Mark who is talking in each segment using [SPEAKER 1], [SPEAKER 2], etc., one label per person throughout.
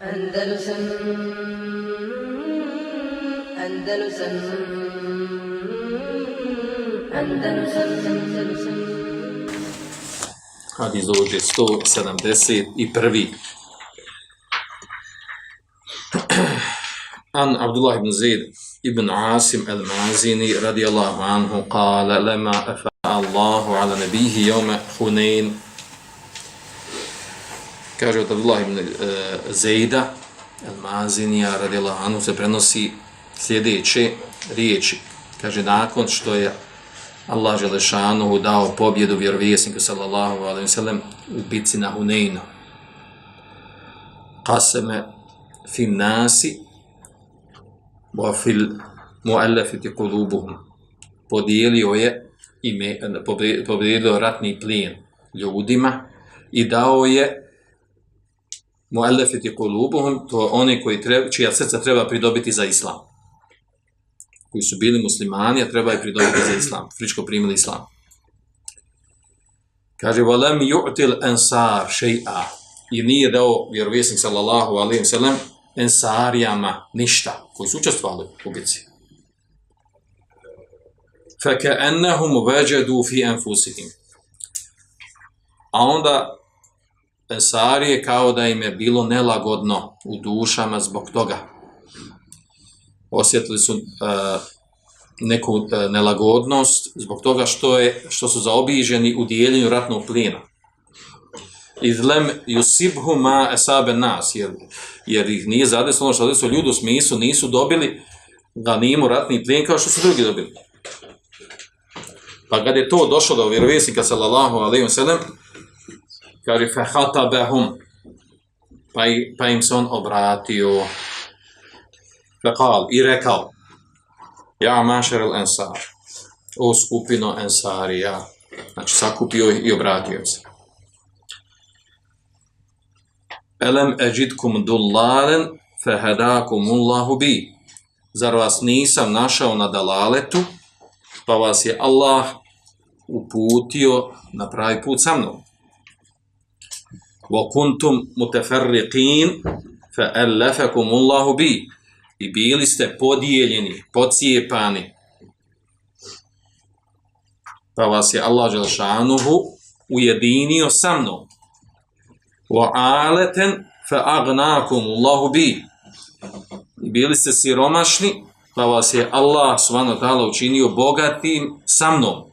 [SPEAKER 1] Andalusam Andalusam Andalusam Andalusam
[SPEAKER 2] Hadis dođe 171. An Abdullah ibn Zaid ibn Asim al-Mazini radijallahu anhu kala lema afa Allahu ala nebihi jome Hunain kaže od Abdullah ibn e, uh, Zaida al-Mazinija radijallahu anhu se prenosi sljedeće riječi kaže nakon što je Allah Želešanuhu dao pobjedu vjerovjesniku sallallahu alaihi sallam u bitci na Huneynu. Qaseme fin nasi wa fil muallafiti kulubuhum. Podijelio je ime, pobjedio ratni plijen ljudima i dao je muallafati qulubuhum to one koji treba, čija srca treba pridobiti za islam koji su bili muslimani, a treba je pridobiti za islam. Fričko primili islam. Kaže, walam yu'til ansar shay'a I nije dao vjerovjesnik sallallahu alejhi ve sellem ensarijama ništa, koji su učestvovali u bici. فكأنهم وجدوا في fi. A onda ensarije kao da im je bilo nelagodno u dušama zbog toga osjetili su e, neku e, nelagodnost zbog toga što je što su zaobiđeni u dijeljenju ratnog plina. Izlem yusibhu ma asabe nas jer, jer ih nije zadesilo ono što zadesilo ljudi u smislu nisu dobili da nimu ratni plin kao što su drugi dobili. Pa kad je to došlo do vjerovjesnika sallallahu alejhi ve sellem, kaže fahatabahum pa, pa im se on obratio Fekal, i rekao, ja mašer el ensar, o skupino ensarija, znači sakupio i obratio se. Elem eđitkum dullalen, fehedakum ullahu bi. Zar vas nisam našao na dalaletu, pa vas je Allah uputio na pravi put sa mnom. Wa kuntum فَأَلَّفَكُمُ اللَّهُ بِي bi i bili ste podijeljeni, pocijepani. Pa vas je Allah Želšanuhu ujedinio sa mnom. Wa aleten fa بِي Allahu bi. I bili ste siromašni, pa vas je Allah svano tala učinio bogatim sa mnom.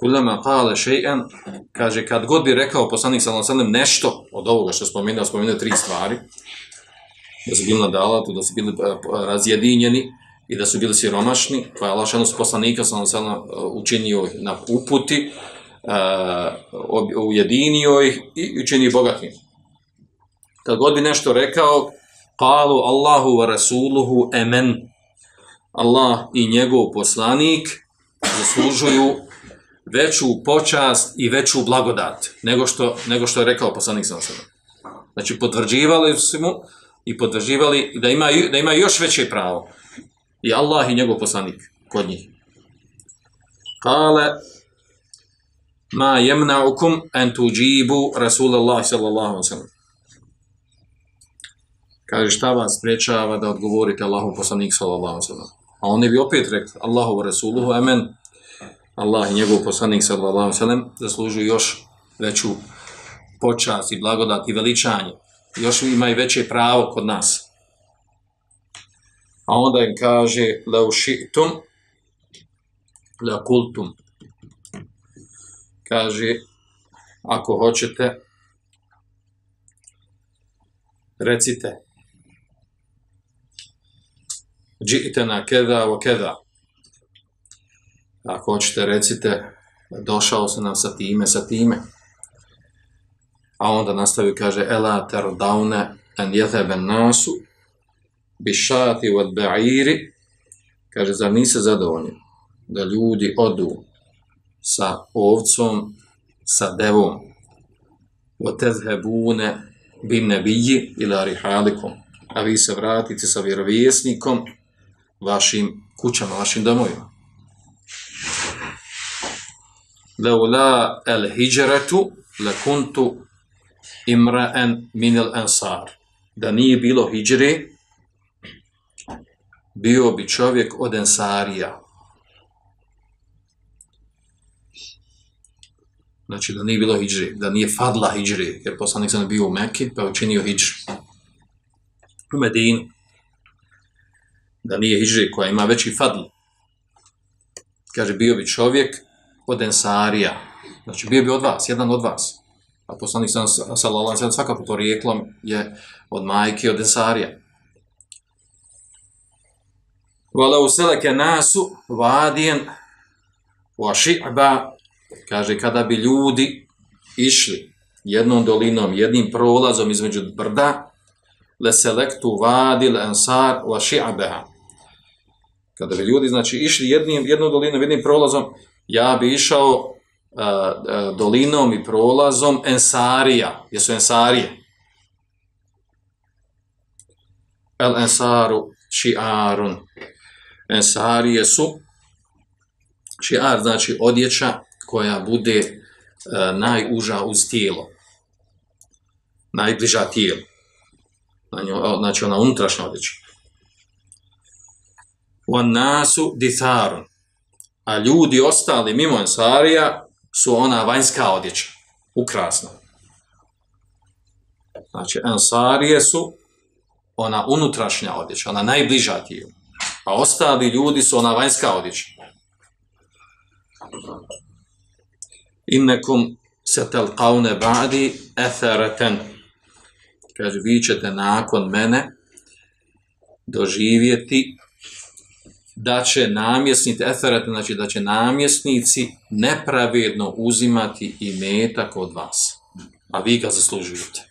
[SPEAKER 2] Kulama qala shay'an kaže, kad god bi rekao poslanik sallallahu alejhi ve sellem nešto od ovoga što spomenuo, spomenuo tri stvari, da su bili na dalatu, da su bili e, e, razjedinjeni i da su bili siromašni, pa je Allah šanost poslanika sam se e, učinio na uputi, uh, ujedinio ih i učinio bogatim. Kad god bi nešto rekao, qalu Allahu wa Rasuluhu amen. Allah i njegov poslanik zaslužuju veću počast i veću blagodat nego što, nego što je rekao poslanik sam Znači, potvrđivali su mu i podrživali da ima da ima još veće pravo. I Allah i njegov poslanik kod njih. Kale ma jemna'ukum an tujibu Rasulallah sallallahu alejhi ve sellem. Kaže šta vas sprečava da odgovorite Allahom poslanik sallallahu alejhi ve sellem. A oni bi opet rekli Allahu rasuluhu amen. Allah i njegov poslanik sallallahu alejhi ve sellem zaslužuju još veću počast i blagodat i veličanje još ima i veće pravo kod nas. A onda im kaže, leu šitum, le. Kaže, ako hoćete, recite, džitena keda o keda. Ako hoćete, recite, došao se nam sa time, sa time. A onda nastavi kaže ela tardawna en yathaba nasu bišati od ba'iri kaže za nisi zadovoljni da ljudi odu sa ovcom sa devom wa tezhebune bin nebiji ila rihalikum a vi se vratite sa vjerovjesnikom vašim kućama, vašim domovima. Leula el hijratu lakuntu imra'an min al-ansar. Da nije bilo hidžre, bio bi čovjek od ensarija. Znači da nije bilo hidžre, da nije fadla hidžre, jer poslanik sam bio u Mekke, pa je učinio hidžre. U Medinu. Da nije hidžre koja ima veći fadl. Kaže, bio bi čovjek od ensarija. Znači, bio bi od vas, jedan od vas. A poslanik sam, sallallahu alaihi sallam, svakako to rijeklom je od majke, od ensarija. Vala useleke nasu vadijen wa ši'ba, kaže, kada bi ljudi išli jednom dolinom, jednim prolazom između brda, le selektu vadil ensar wa ši'beha. Kada bi ljudi, znači, išli jednim, jednom dolinom, jednim prolazom, ja bi išao uh, uh, dolinom i prolazom ensarija, jesu ensarije. El ensaru ši'arun. Ensarije su ši'ar, znači odjeća koja bude uh, najuža uz tijelo. Najbliža tijelo. Znači ona unutrašnja odjeća. Wan nasu ditharun a ljudi ostali mimo Ensarija su ona vanjska odjeća, ukrasna. Znači, Ensarije su ona unutrašnja odjeća, ona najbliža tijelu. A ostali ljudi su ona vanjska odjeća. Innekum se ba'di ethereten. Kaže, vi ćete nakon mene doživjeti da će namjesnici, eferet, znači da će namjesnici nepravedno uzimati i metak od vas. A vi ga zaslužujete.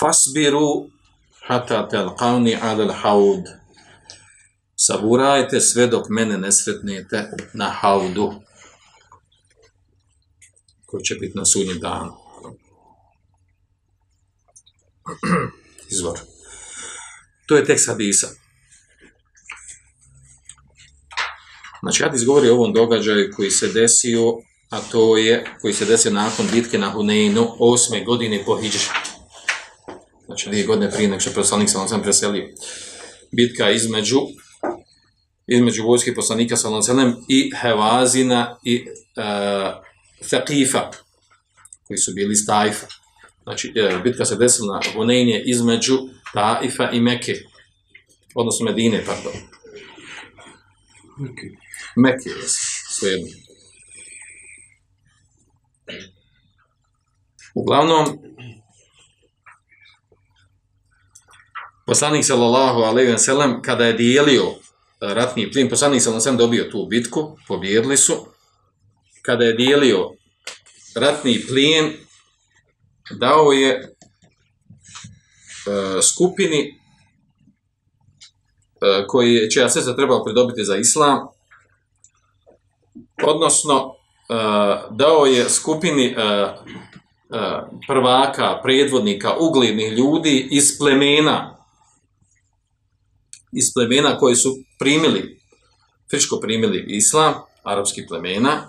[SPEAKER 2] Fasbiru hata telqavni alel haud. Saburajte sve dok mene ne sretnete na haudu. Koji će biti na sudnjem danu. Izvor. To je tekst hadisa. Znači, Hadis govori o ovom događaju koji se desio, a to je, koji se desio nakon bitke na Huneinu, osme godine po Hidži. Znači, dvije godine prije nek što poslanik sam sam preselio. Bitka između između vojske poslanika sa Selem i Hevazina i uh, Thaqifa, koji su bili iz Taifa. Znači, uh, bitka se desila na Huneinu između Taifa i Mekke, odnosno Medine, pardon. Okay. Mekke, svejedno. Uglavnom, poslanik sallallahu alejhi ve sellem kada je dijelio e, ratni plin, poslanik sallallahu alejhi dobio tu bitku, pobjedili su. Kada je dijelio ratni plin, dao je e, skupini e, koji čija se trebao pridobiti za islam, odnosno uh, dao je skupini uh, uh, prvaka, predvodnika, uglednih ljudi iz plemena, iz plemena koji su primili, friško primili islam, arapski plemena,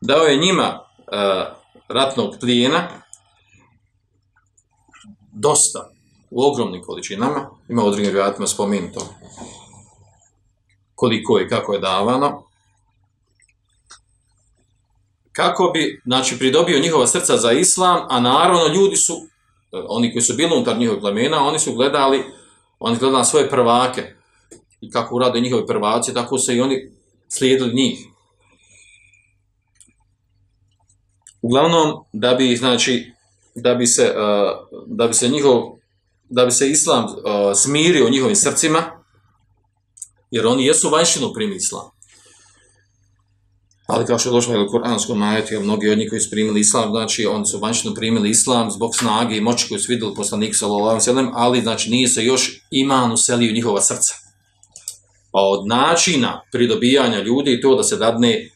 [SPEAKER 2] dao je njima uh, ratnog plijena, dosta, u ogromnim količinama, ima određenim vjerojatno spomenuto koliko je, kako je davano, kako bi, znači, pridobio njihova srca za islam, a naravno ljudi su, e, oni koji su bili unutar njihovog plemena, oni su gledali, oni gledali svoje prvake i kako urade njihove prvaci, tako su i oni slijedili njih. Uglavnom, da bi, znači, da bi se, e, da bi se njihov, da bi se islam smirio smirio njihovim srcima, jer oni jesu vanjšinu primili islam. Ali kao što je došlo u Koranskom majetu, mnogi od njih koji su primili islam, znači oni su vanjšno primili islam zbog snage i moći koju su vidjeli poslanik sallallahu alejhi ali znači nije se još iman uselio njihova srca. Pa od načina pridobijanja ljudi to da se dadne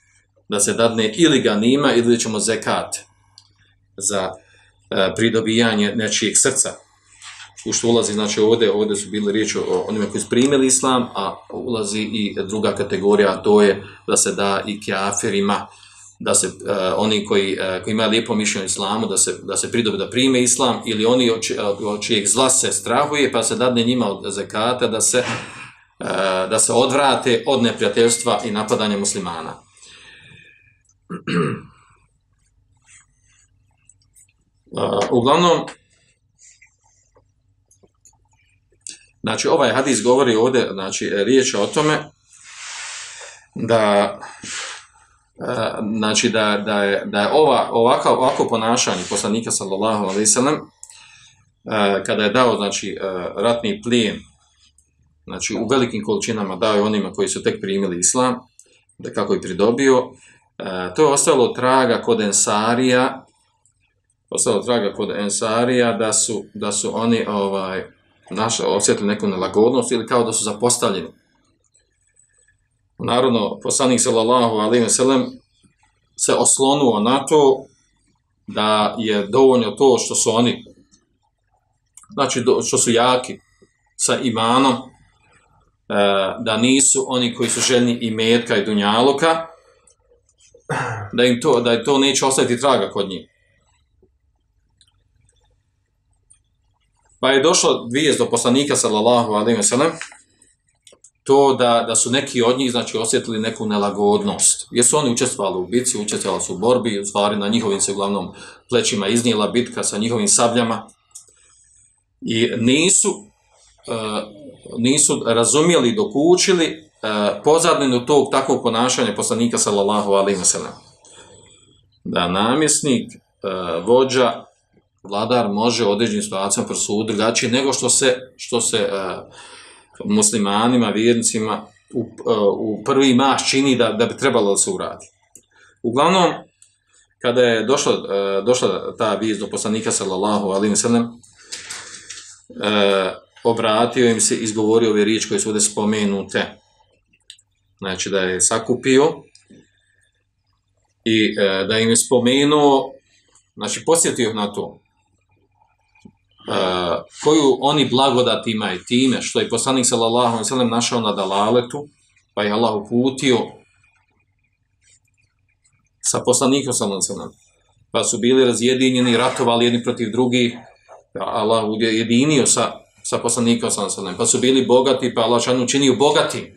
[SPEAKER 2] da se dadne ili ga nima ili ćemo zekat za e, pridobijanje nečijeg srca u što ulazi, znači ovdje, ovdje su bile riječi o onima koji su primili islam, a ulazi i druga kategorija, a to je da se da i kafirima, da se uh, oni koji, uh, koji imaju lijepo mišljenje o islamu, da se, da se pridobe da prime islam, ili oni od, či, od čijeg zla se strahuje, pa se dadne njima od zekata da se, uh, da se odvrate od neprijateljstva i napadanja muslimana. Uh, uglavnom, znači ovaj hadis govori ovdje, znači riječ je o tome da e, znači da, da je, da je ova, ovako, ovako ponašanje poslanika sallallahu alaihi sallam e, kada je dao znači e, ratni plijen znači u velikim količinama dao je onima koji su tek primili islam da kako je pridobio to je ostalo traga kod Ensarija ostalo traga kod Ensarija da su, da su oni ovaj naša osjetili neku nelagodnost ili kao da su zapostavljeni. Narodno, poslanik sallallahu alaihi wa sallam se oslonuo na to da je dovoljno to što su oni znači što su jaki sa imanom e, da nisu oni koji su željni i metka i dunjaluka da im to, da im to neće ostaviti traga kod njih. Pa je došlo vijest do poslanika sallallahu alejhi ve sellem to da da su neki od njih znači osjetili neku nelagodnost. Jesu oni učestvovali u bitci, učestvovali su u borbi, u stvari na njihovim se uglavnom plećima iznijela bitka sa njihovim sabljama. I nisu uh, nisu razumjeli dok učili uh, pozadninu tog takvog ponašanja poslanika sallallahu alejhi ve sellem. Da namjesnik, uh, vođa vladar može u određenim situacijama prosuditi drugačije nego što se, što se uh, muslimanima, vjernicima u, uh, u prvi maš čini da, da bi trebalo da se uradi. Uglavnom, kada je došla, uh, došla ta vijest do poslanika sallallahu alaihi wa sallam, uh, obratio im se, izgovorio ove riječi koje su ovdje spomenute. Znači da je sakupio i uh, da im je spomenuo, znači posjetio na to, Eh, koju oni blagodat imaju time što je poslanik sallallahu alejhi ve sellem našao na dalaletu pa je Allah uputio sa poslanikom sallallahu alejhi ve sellem. Pa su bili razjedinjeni ratovali jedni protiv drugih Allah ujedinio sa sa poslanikom sallallahu alejhi ve sellem. Pa su bili bogati pa Allah šanu činio bogati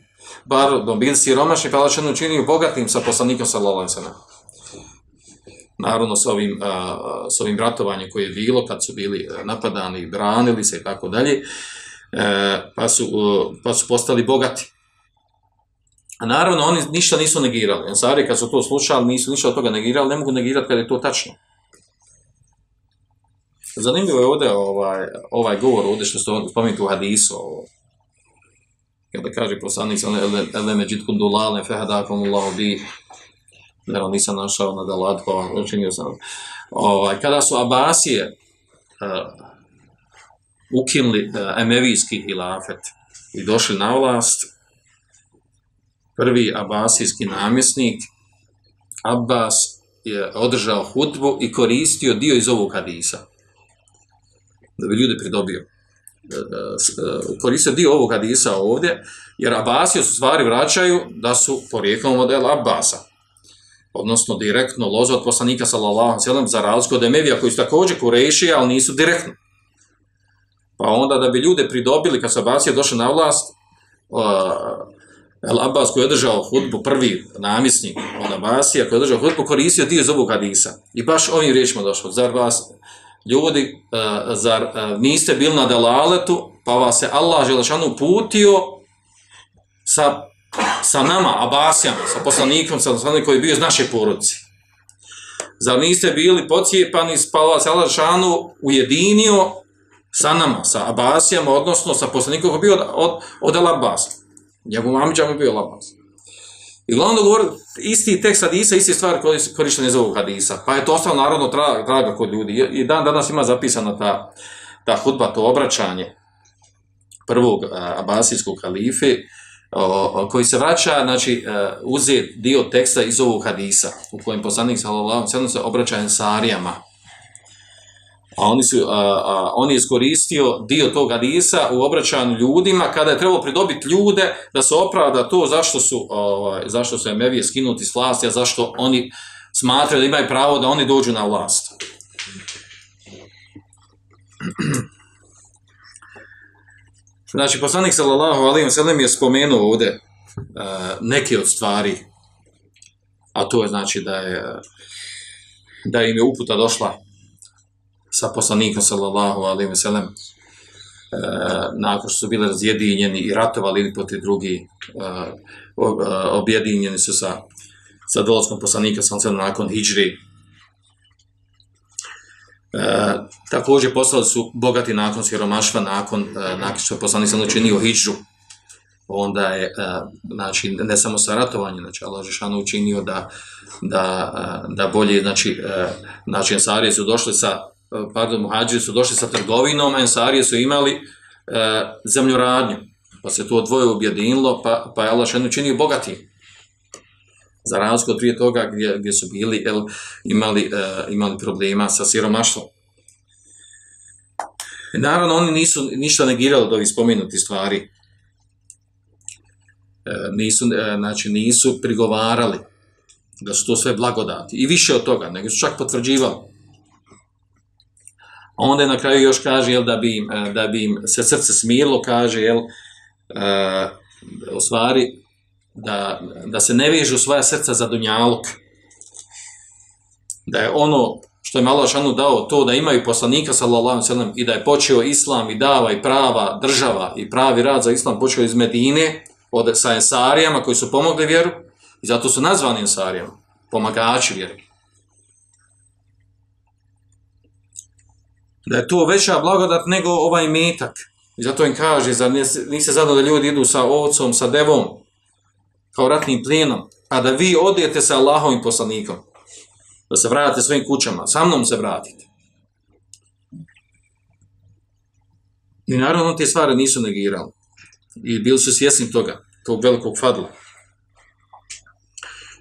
[SPEAKER 2] bar do bili siromašni pa Allah šanu činio bogatim sa poslanikom sallallahu alejhi ve sellem naravno sa ovim, a, sa ovim ratovanjem koje je bilo kad su bili napadani, branili se i tako dalje, e, pa su, pa su postali bogati. A naravno oni ništa nisu negirali. Ansari, kad su to slušali nisu ništa od toga negirali, ne mogu negirati kad je to tačno. Zanimljivo je ovdje ovaj, ovaj govor, ovdje što ste spomenuti u hadisu, ovo, kada kaže poslanik, ele međit kundulale, fehadakom Allahu bi, evo nisam našao na Dalatko, učinio sam. Ovaj, kada su Abasije uh, e, ukinuli uh, emevijski hilafet i došli na vlast, prvi abasijski namjesnik, Abbas je održao hutbu i koristio dio iz ovog hadisa. Da bi ljude pridobio. E, koristio dio ovog hadisa ovdje, jer Abasije su stvari vraćaju da su porijeklom El Abasa odnosno direktno loze od poslanika sallallahu alejhi ve sellem za razliku od Emevija koji su također kureši, ali nisu direktno. Pa onda da bi ljude pridobili kad se Abbasija došao na vlast, uh, El Abbas koji je održao hudbu, prvi namisnik od Abbasija koji je održao hudbu, koristio dio iz ovog hadisa. I baš ovim riječima došlo. Zar vas, ljudi, uh, zar uh, niste bili na dalaletu, pa vas je Allah želešanu putio sa sa nama, Abasijama, sa poslanikom, sa poslanikom koji je bio iz naše porodice. Zar niste bili pocijepani, spala se Alašanu ujedinio sa nama, sa Abasijama, odnosno sa poslanikom koji je bio od, od, od El Abbas. Njegov mamiđa je bio El Abbas. I glavno govori isti tekst hadisa, isti stvar koji je korišten iz ovog hadisa. Pa je to ostalo narodno traga, traga kod ljudi. I dan danas ima zapisana ta, ta hudba, to obraćanje prvog a, abasijskog halife, o, koji se vraća, znači, e, uze dio teksta iz ovog hadisa, u kojem poslanik sallallahu alejhi se obraća ensarijama. A oni su, a, a, on je iskoristio dio tog hadisa u obraćanju ljudima, kada je trebalo pridobiti ljude da se opravda to zašto su, ovaj, zašto su emevije skinuti s vlasti, a zašto oni smatraju da imaju pravo da oni dođu na vlast. Znači, poslanik sallallahu alaihi wa sallam je spomenuo ovdje uh, neke od stvari, a to je znači da je da im je uputa došla sa poslanikom sallallahu alaihi wa sallam uh, nakon što su bili razjedinjeni i ratovali protiv drugi, uh, objedinjeni su sa, sa dolazkom poslanika sallallahu alaihi wa sallam nakon hijri, E, također poslali su bogati nakon siromaštva, nakon, e, nakon što je poslanik sam učinio hijđu, onda je, e, znači, ne samo sa znači, Allah Žešanu učinio da, da, e, da bolje, znači, e, znači, Ensarije su došli sa, e, pardon, muhađiri su došli sa trgovinom, a Ensarije su imali e, zemljoradnju, pa se to dvoje objedinilo, pa, pa je Allah Žešanu učinio bogati za razliku od prije toga gdje, gdje su bili el, imali, e, imali problema sa siromaštvom. Naravno, oni nisu ništa negirali od ovih spomenuti stvari. E, nisu, e, znači, nisu prigovarali da su to sve blagodati. I više od toga, nego su čak potvrđivali. A onda je na kraju još kaže, jel, da, bi im, e, da bi im se srce smirilo, kaže, jel, e, u stvari, da, da se ne vežu svoja srca za dunjaluk. Da je ono što je malo šanu dao to da imaju poslanika sallallahu sallam i da je počeo islam i dava i prava država i pravi rad za islam počeo iz Medine od, sa ensarijama koji su pomogli vjeru i zato su nazvani ensarijama, pomagači vjeru. Da je to veća blagodat nego ovaj metak. I zato im kaže, zar niste zadano da ljudi idu sa ovcom, sa devom, kao ratnim plijenom, a da vi odijete sa Allahovim poslanikom, da se vratite svojim kućama, sa mnom se vratite. I naravno te stvari nisu negirali. I bili su svjesni toga, tog velikog fadla.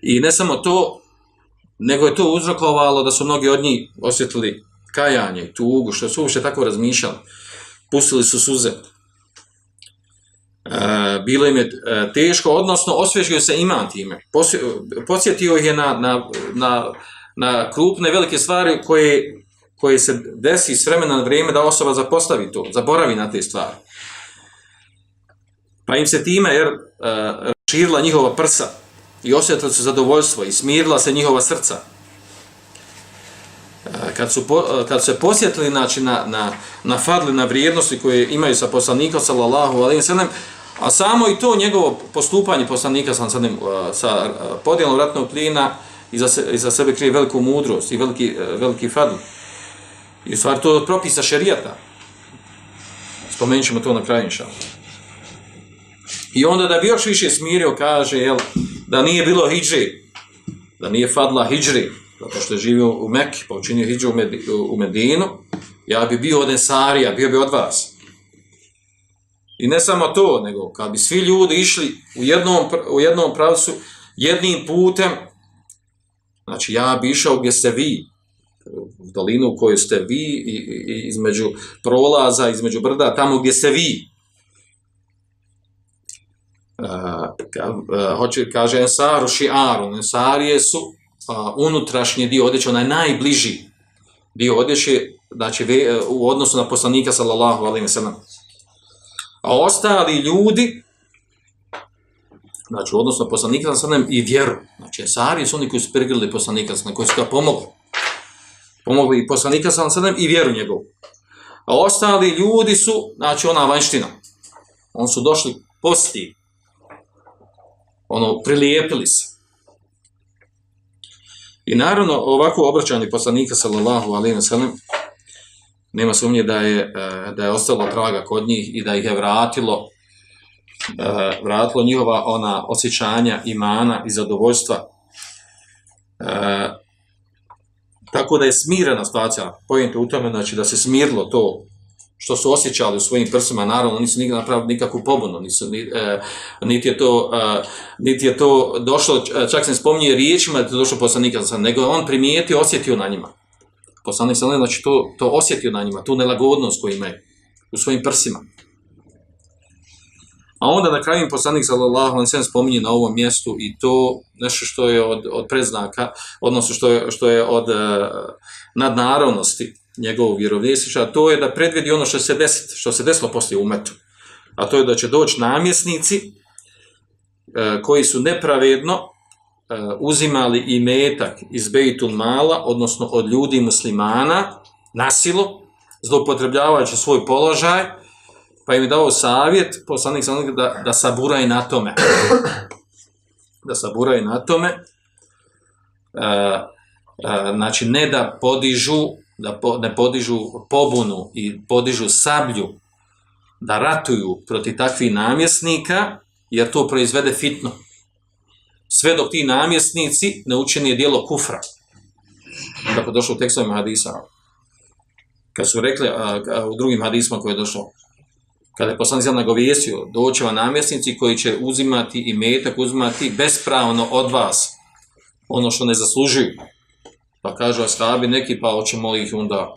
[SPEAKER 2] I ne samo to, nego je to uzrokovalo da su mnogi od njih osjetili kajanje, tugu, što su uopšte tako razmišljali. Pustili su suze, Eh, bilo im je eh, teško, odnosno osvježio se iman time. Posjetio ih je na, na, na, na krupne velike stvari koje, koje se desi s vremena na vrijeme da osoba zapostavi to, zaboravi na te stvari. Pa im se time jer eh, uh, širila njihova prsa i osjetila se zadovoljstvo i smirila se njihova srca. Kad su, po, kad su se posjetili znači, na, na, na fadli, na vrijednosti koje imaju sa poslanikom, sallallahu alaihi sallam, A samo i to njegovo postupanje poslanika sa, sa, sa podjelom ratnog plina iza, se, iza sebe krije veliku mudrost i veliki, e, veliki fadl. I u stvari to propisa šerijata. Spomenut ćemo to na kraju inša. I onda da bi još više smirio, kaže, jel, da nije bilo hijđri, da nije fadla hijđri, zato što je živio u Mekke, pa učinio hijđu u Medinu, ja bi bio od Ensarija, bio bi od vas. I ne samo to, nego kad bi svi ljudi išli u jednom, u jednom pravcu, jednim putem, znači ja bi išao gdje ste vi, u dolinu u kojoj ste vi, i, i, između prolaza, između brda, tamo gdje ste vi. Uh, ka, uh, hoće, kaže Ensaru, Šiaru, Ensarije su uh, unutrašnji dio odjeće, onaj najbliži dio odjeće, znači ve, e, u odnosu na poslanika, sallallahu alaihi wa sallam. A ostali ljudi, znači, odnosno poslanika sa nam i vjeru. Znači, Ensari su oni koji su prigrili poslanika sa nam, koji su ga pomogli. Pomogli i poslanika sa nam i vjeru njegovu. A ostali ljudi su, znači, ona vanština. On su došli posti. Ono, prilijepili se. I naravno, ovako obraćanje poslanika sallallahu alaihi wa sallam, nema sumnje da je, e, da je ostalo traga kod njih i da ih je vratilo e, vratilo njihova ona osjećanja imana i zadovoljstva. E, tako da je smirena situacija. Pojente u tome znači da se smirlo to što su osjećali u svojim prsima. Naravno nisu nikad napravili nikakvu pobunu nisu, e, niti, je to, niti je to došlo čak se ne spominje riječima da je to došlo poslanika, nego on primijetio osjetio na njima poslanik sallam, znači to, to osjetio na njima, tu nelagodnost koju imaju u svojim prsima. A onda na kraju poslanik sallallahu alejhi ve sellem spominje na ovom mjestu i to nešto što je od, od predznaka, odnosno što je, što je od uh, nadnaravnosti njegovog vjerovjesniča, to je da predvidi ono što se desiti, što se desilo poslije umetu. A to je da će doći namjesnici uh, koji su nepravedno E, uzimali i metak iz Bejtul Mala, odnosno od ljudi muslimana, nasilo, zloupotrebljavajući svoj položaj, pa im je dao savjet, poslanik sam da, da saburaj na tome. Da saburaj na tome. E, e, znači, ne da podižu, da po, ne podižu pobunu i podižu sablju, da ratuju proti takvih namjesnika, jer to proizvede fitno. Sve dok ti namjesnici ne učini dijelo kufra. Tako došlo u tekstovima hadisa. Kad su rekli a, a, u drugim hadisma koje je došlo, kada je poslanik sam nagovijestio, doće vam namjesnici koji će uzimati i metak, uzimati bespravno od vas ono što ne zaslužuju. Pa kažu ashabi neki, pa hoćemo ih onda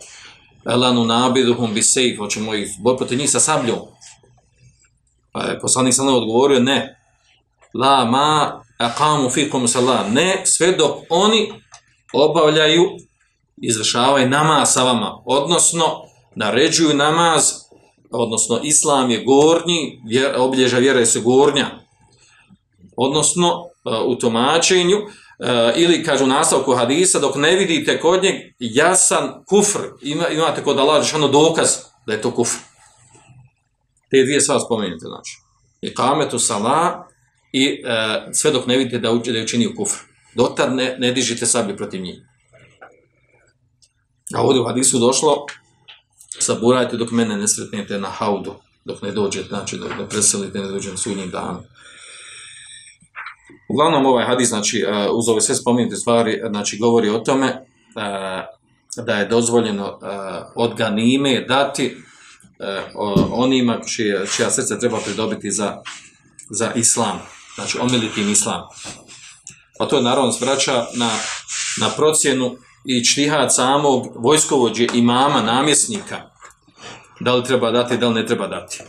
[SPEAKER 2] elanu nabiduhum bi sejf, hoćemo ih borpati njih sa sabljom. Pa je poslanik sam odgovorio, ne, la ma aqamu fikum salat, ne, sve dok oni obavljaju, izvršavaju namaz sa vama, odnosno naređuju namaz odnosno islam je gornji, vjer, obilježa vjera se gornja. Odnosno, uh, u tumačenju, uh, ili kažu nastavku hadisa, dok ne vidite kod njeg jasan kufr, ima, imate kod Allah ono dokaz da je to kufr. Te dvije sva spomenite, znači. I kametu sala i e, sve dok ne vidite da, uči, da je učinio kufr. Dotar ne, ne dižite sabi protiv njih. A ovdje u hadisu došlo, saburajte dok mene ne sretnete na haudu, dok ne dođe, znači da, da preselite, ne dođe na sudnji dan. Uglavnom ovaj hadis, znači, uh, uz ove sve spomenute stvari, znači, govori o tome e, da je dozvoljeno e, od ganime dati onima čija, čija srce treba pridobiti za, za islam, znači, omiliti im islam. Pa to je naravno svraća na, na procjenu i čtihad samog vojskovođe imama, namjesnika, da li treba dati, da li ne treba dati.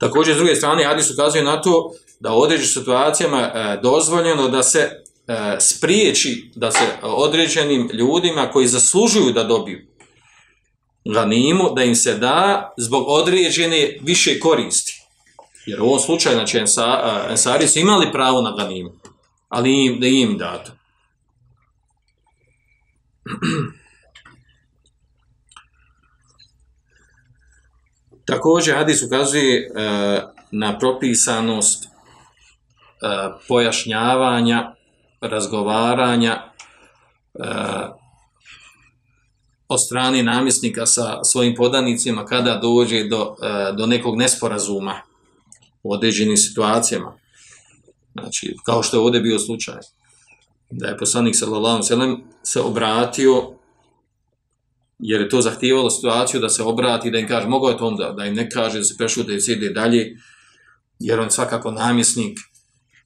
[SPEAKER 2] Također, s druge strane, Hadis ukazuje na to da u određenim situacijama e, dozvoljeno da se e, spriječi da se određenim ljudima koji zaslužuju da dobiju ganimu, da im se da zbog određene više koristi. Jer u ovom slučaju, znači, Ensari su imali pravo na ganimu, ali im, da im dato. Također hadis ukazuje e, na propisanost e, pojašnjavanja, razgovaranja e, od strane namjesnika sa svojim podanicima kada dođe do, e, do nekog nesporazuma u određenim situacijama. Znači, kao što je ovdje bio slučaj, da je poslanik sallallahu sallam se obratio jer je to zahtijevalo situaciju da se obrati, da im kaže, mogao je to onda, da im ne kaže, da se prešute i sjede dalje, jer on svakako namjesnik,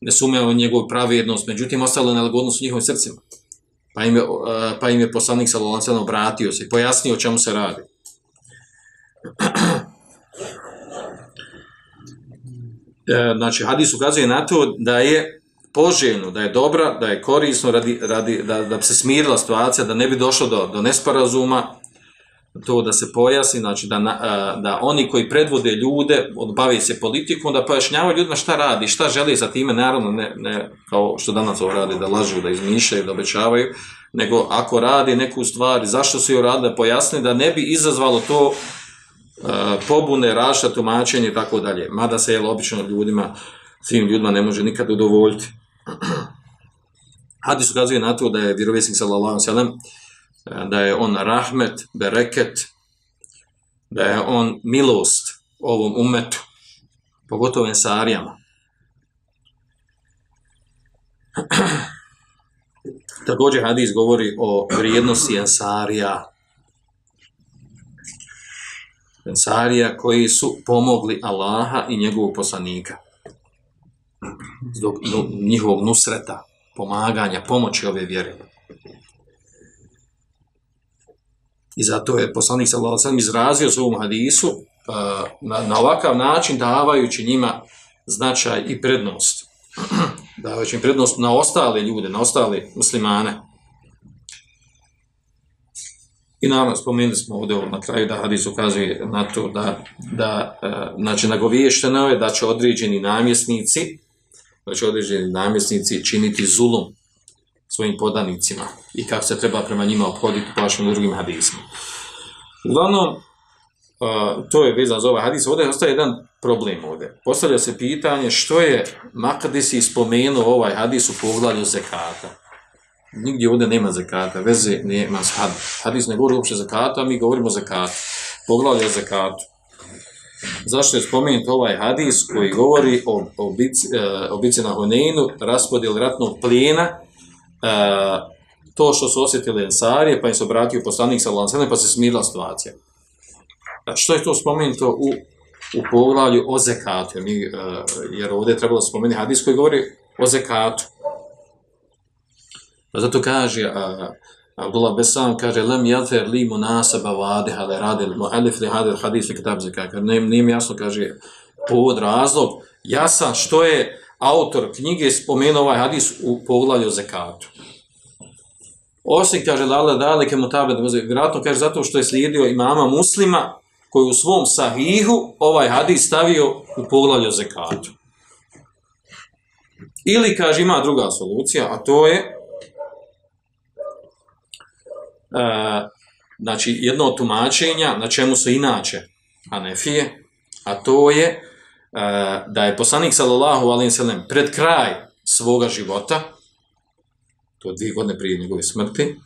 [SPEAKER 2] ne sumeo u njegovu pravednost, međutim, ostalo je nelagodnost u njihovim srcima. Pa im je, uh, pa im je poslanik sallallahu sallam obratio se i pojasnio o čemu se radi. E, znači, hadis ukazuje na to da je poželjno, da je dobra, da je korisno radi, radi, da, da bi se smirila situacija, da ne bi došlo do, do nesporazuma, to da se pojasni, znači da, e, da oni koji predvode ljude, odbave se politikom, da pojašnjavaju ljudima šta radi, šta želi za time, naravno ne, ne kao što danas ovo radi, da lažu, da izmišljaju, da obećavaju, nego ako radi neku stvar, zašto su joj radili, da pojasni, da ne bi izazvalo to E, pobune, raša, tumačenje i tako dalje. Mada se, jel, obično ljudima, svim ljudima ne može nikad udovoljiti. Hadis ukazuje na to da je vjerovjesnik sallallahu sallam, e, da je on rahmet, bereket, da je on milost ovom umetu, pogotovo ensarijama. Također hadis govori o vrijednosti ensarija. Ensarija koji su pomogli Allaha i njegovog poslanika. Zbog njihovog nusreta, pomaganja, pomoći ove vjere. I zato je poslanik sallallahu alejhi ve sellem izrazio u ovom hadisu uh, na, na ovakav način davajući njima značaj i prednost. davajući im prednost na ostale ljude, na ostale muslimane. I naravno spomenuli smo ovdje na kraju da hadis ukazuje na to da, da e, znači nagoviješteno je da će određeni namjesnici da će određeni namjesnici činiti zulum svojim podanicima i kako se treba prema njima obhoditi po vašim drugim hadisima. Uglavnom, uh, to je vezano za ovaj hadis, ovdje ostaje jedan problem ovdje. Postavlja se pitanje što je Makadisi spomenuo ovaj hadis u poglavlju zekata. Nigdje ovdje nema zakata, veze nema s hadis. Hadis ne govori uopće zakata, a mi govorimo o zakatu. Poglavlje o zakatu. Zašto je spomenut ovaj hadis koji govori o, o, bici, e, o bici na Huneinu, raspodijel ratnog plijena, e, to što su osjetili Ensarije, pa im se obratio poslanik sa Lansene, pa se smirila situacija. A što je to spomenuto u, u poglavlju o zekatu? Mi, jer ovdje je trebalo spomenuti hadis koji govori o zekatu. Zato kaže, a, Abdullah Besam kaže, lem jelfer li munasaba vade, hale rade, li hade hadis li kitab zakat. Ne, nije mi jasno, kaže, povod razlog, jasan što je autor knjige spomenuo ovaj hadis u poglavlju zakatu. zekatu. Osim, kaže, lala daleke mutabe, vjerojatno kaže, zato što je slijedio imama muslima, koji u svom sahihu ovaj hadis stavio u poglavlju zakatu. zekatu. Ili, kaže, ima druga solucija, a to je, E, znači, jedno od tumačenja, na čemu su inače Anefije, a to je e, da je poslanik, sallallahu alaihi sallam, pred kraj svoga života, to dvije godine prije njegove smrti,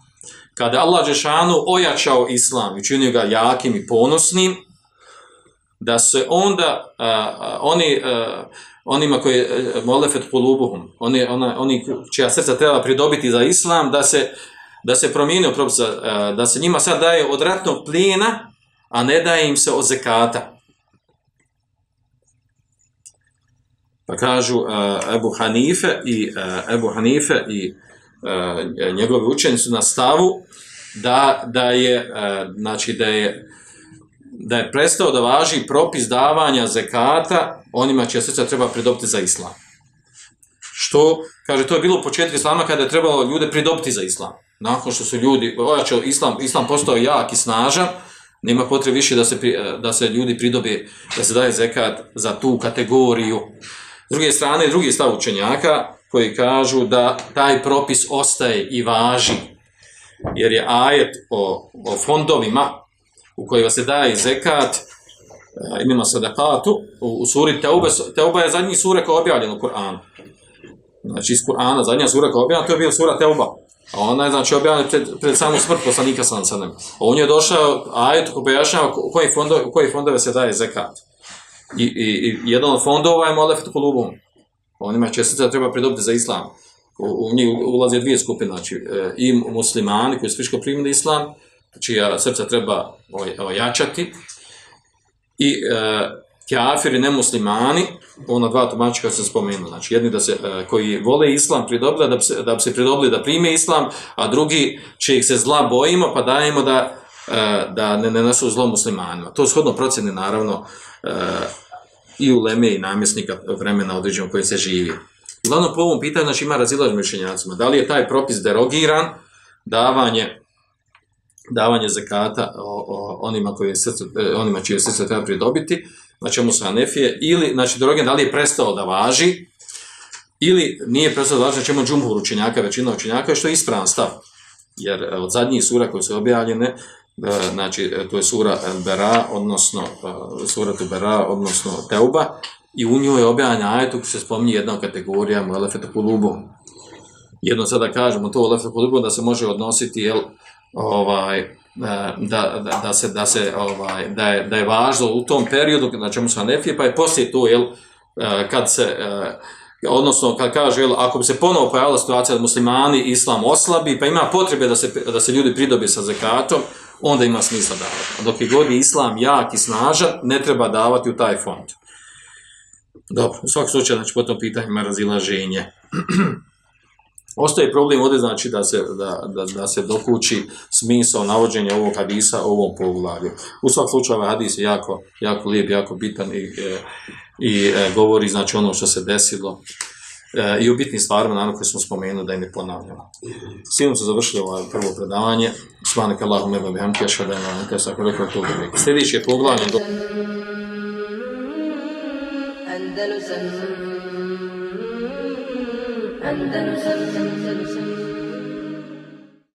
[SPEAKER 2] kada Allah Đešanu ojačao islam i činio ga jakim i ponosnim, da se onda a, a, oni a, onima koji molefet kulubuhum oni, ona, oni čija srca treba pridobiti za islam, da se, da se promijenio propis, eh, da se njima sad daje od ratnog plijena, a ne daje im se od zekata. Pa kažu uh, Ebu Hanife i uh, Ebu Hanife i uh, njegovi učeni su na stavu da, da je uh, znači da je da je prestao da važi propis davanja zekata onima čija srca treba pridobiti za islam. Što, kaže, to je bilo početak islama kada je trebalo ljude pridobiti za islam. Nakon što su ljudi, ojačao islam, islam postao jak i snažan, nema potrebe više da se, eh, da se ljudi pridobe, da se daje zekat za tu kategoriju. S druge strane, drugi stav učenjaka, koji kažu da taj propis ostaje i važi, jer je ajet o, o fondovima u kojima se daje zekat, eh, imamo sadakatu, u, u suri Teube, Teube je zadnji sura koja je objavljena u Kur'anu. Znači iz Kur'ana, zadnja sura koja je objavljena, to je bio sura Teuba. A ona je znači objavljena pred, pred samu smrt poslanika sa nasadem. On je došao ajet koji pojašnjava u koji fondove, u koji fondove se daje zekat. I, i, i jedan od fondova je Molefet Kolubom onima će srca treba pridobiti za islam. U, u njih ulaze dvije skupine, znači e, i muslimani koji su friško primili islam, čija srca treba ovaj, ojačati, i e, kafiri, nemuslimani, ona dva tumača koja se spomenula, znači jedni da se, e, koji vole islam pridobili, da bi, se, da bi se pridobili da prime islam, a drugi čijeg se zla bojimo, pa dajemo da, e, da ne, ne nasu zlo muslimanima. To shodno procjene, naravno, e, i u leme i namjesnika vremena određenog koje se živi. Uglavnom po ovom pitanju znači ima razilaž mišljenjacima. Da li je taj propis derogiran davanje davanje zakata o, o, onima koje srce, onima čije srce treba pridobiti, na čemu su Hanefije, ili, znači, derogiran, da li je prestao da važi, ili nije prestao da važi, na čemu džumhur učenjaka, većina učenjaka, što je ispravan stav. Jer e, od zadnjih sura koje su objavljene, e, znači e, to je sura Bera, odnosno sura Bera, odnosno Teuba, i u njoj je objavljena ajet u se spominje jedna kategorija Melefeta Kulubu. Jedno sada kažemo to Melefeta Kulubu da se može odnositi jel, ovaj, da, da, da, se, da, se, ovaj, da, je, da je važno u tom periodu na čemu su Hanefije, pa je poslije to, jel, eh, kad se, eh, odnosno kad kaže, jel, ako bi se ponovo pojavila situacija da muslimani islam oslabi, pa ima potrebe da se, da se ljudi pridobi sa zekatom, onda ima smisla davati. A dok je god je islam jak i snažan, ne treba davati u taj fond. Dobro, u svakom slučaju, znači, po tom pitanju ima razilaženje. Ostaje problem ovdje znači da se, da, da, da se dokući smisao navođenja ovog hadisa ovom poglavlju. U svakom slučaju ovaj hadis je jako, jako lijep, jako bitan i, e, i e, govori znači ono što se desilo e, i u bitnim stvarima naravno koje smo spomenuli da i ne ponavljamo. Sinu su završili ovaj prvo predavanje. Svanak Allahu mebe bihamti ašhadu da la ilaha illa anta astaghfiruka wa. Sljedeće poglavlje do
[SPEAKER 1] Andalusam Andalusam Andalusam